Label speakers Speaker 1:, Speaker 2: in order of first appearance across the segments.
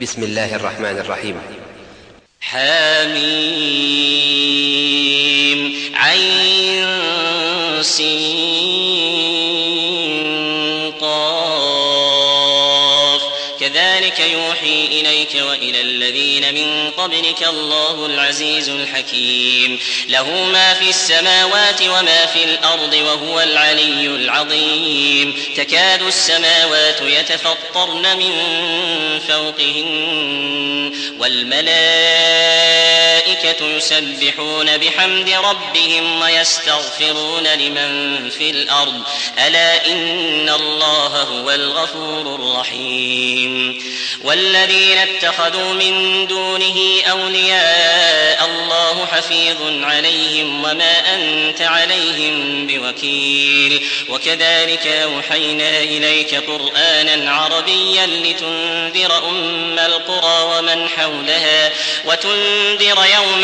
Speaker 1: بسم الله الرحمن الرحيم.
Speaker 2: حميم عين سين كذلك يوحي إليك وإلى قبلك الله العزيز الحكيم. له ما في السماوات وما في الأرض وهو العلي العظيم. تكاد السماوات يتفطرن من فوقهن والملائكة يسبحون بحمد ربهم ويستغفرون لمن في الأرض. ألا إن الله هو الغفور الرحيم. والذين اتخذوا من دونه أولياء الله حفيظ عليهم وما أنت عليهم بوكيل. وكذلك أوحينا إليك قرآنا عربيا لتنذر أم القرى ومن حولها وتنذر يوم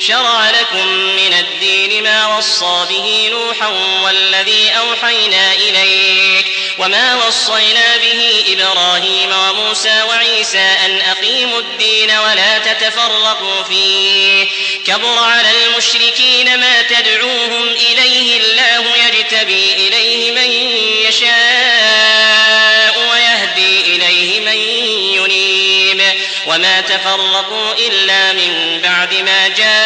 Speaker 2: شرع لكم من الدين ما وصى به نوحا والذي أوحينا إليك وما وصينا به إبراهيم وموسى وعيسى أن أقيموا الدين ولا تتفرقوا فيه. كبر على المشركين ما تدعوهم إليه الله يجتبي إليه من يشاء ويهدي إليه من ينيب. وما تفرقوا إلا من بعد ما جاءهم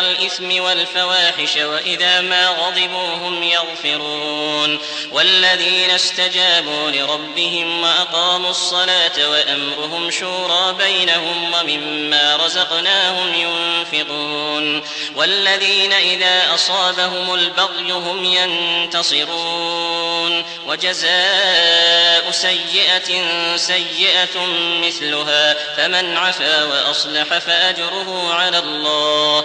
Speaker 2: الإثم والفواحش وإذا ما غضبوا هم يغفرون. والذين استجابوا لربهم وأقاموا الصلاة وأمرهم شورى بينهم ومما رزقناهم ينفقون. والذين إذا أصابهم البغي هم ينتصرون. وجزاء سيئة سيئة مثلها فمن عفا وأصلح فأجره على الله.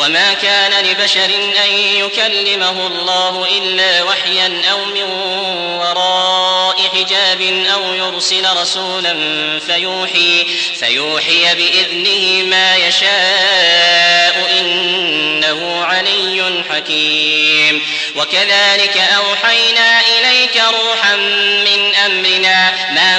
Speaker 2: وما كان لبشر أن يكلمه الله إلا وحيا أو من وراء حجاب أو يرسل رسولا فيوحي فيوحي بإذنه ما يشاء إنه علي حكيم. وكذلك أوحينا إليك روحا من أمرنا ما